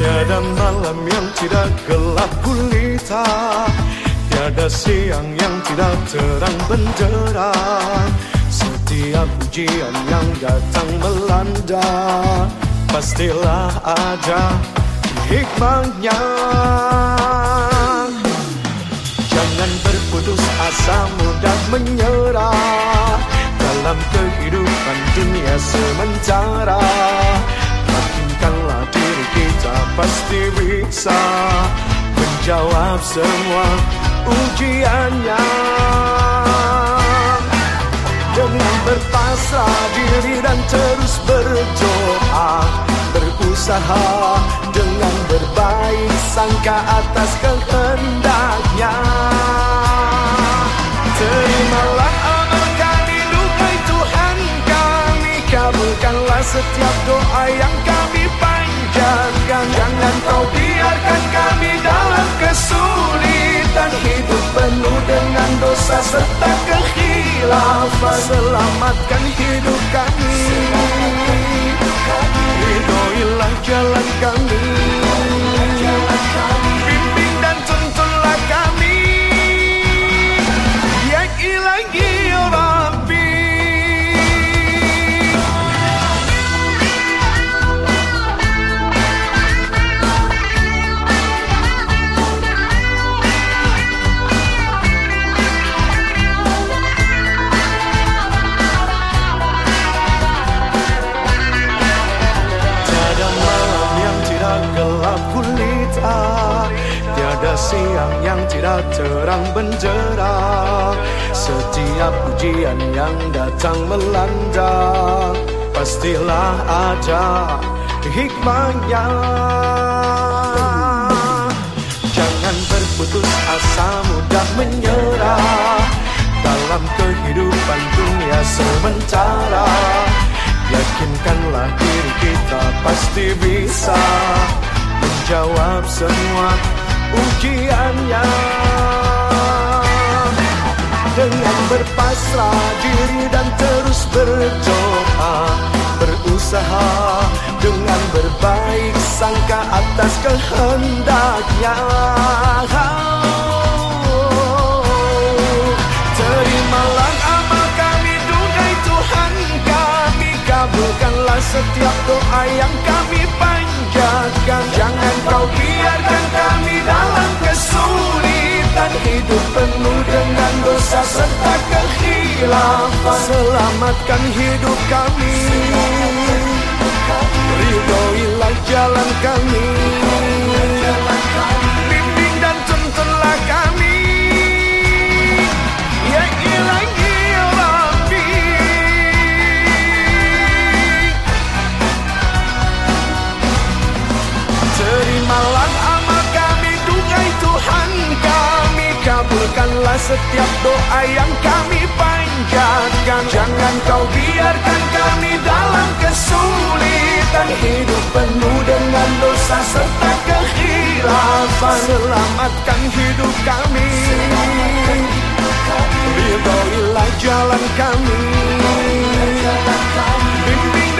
Tiada malam yang tidak gelap gulita. Tiada siang yang tidak terang benderang Setiap ujian yang datang melanda Pastilah ada hikmahnya. Jangan berputus asa mudah menyerah Dalam kehidupan dunia sementara. Yakinkanlah diri kita pasti bisa Menjawab semua ujiannya. Dengan berpasrah diri dan terus berdoa Berusaha dengan berbaik sangka atas kehendaknya. Terimalah amal kami, duhai Tuhan kami. Kabulkanlah setiap doa yang kami panjatkan Jangan kau biarkan kami dalam kesulitan. Hidup penuh dengan dosa serta kekhilafan. Selamatkan hidup kami. Ridhoilah jalan kami siang yang tidak terang benderang Setiap ujian yang datang melanda Pastilah ada hikmahnya. Jangan berputus asa mudah menyerah. Dalam kehidupan dunia sementara Yakinkanlah diri kita pasti bisa Menjawab semua ujiannya. Dengan berpasrah diri dan terus berdoa Berusaha dengan berbaik sangka atas kehendaknya. Terimalah amal kami Tuhan kami. Kabulkanlah setiap doa yang kami panjatkan. Jangan kau biarkan penuh dengan dosa serta kekhilafan Selamatkan hidup kami Kabulkanlah setiap doa yang kami panjatkan. Jangan kau biarkan kami dalam kesulitan. Hidup penuh dengan dosa serta kekhilafan. Selamatkan hidup kami. Ridhoilah jalan kami. Bimbing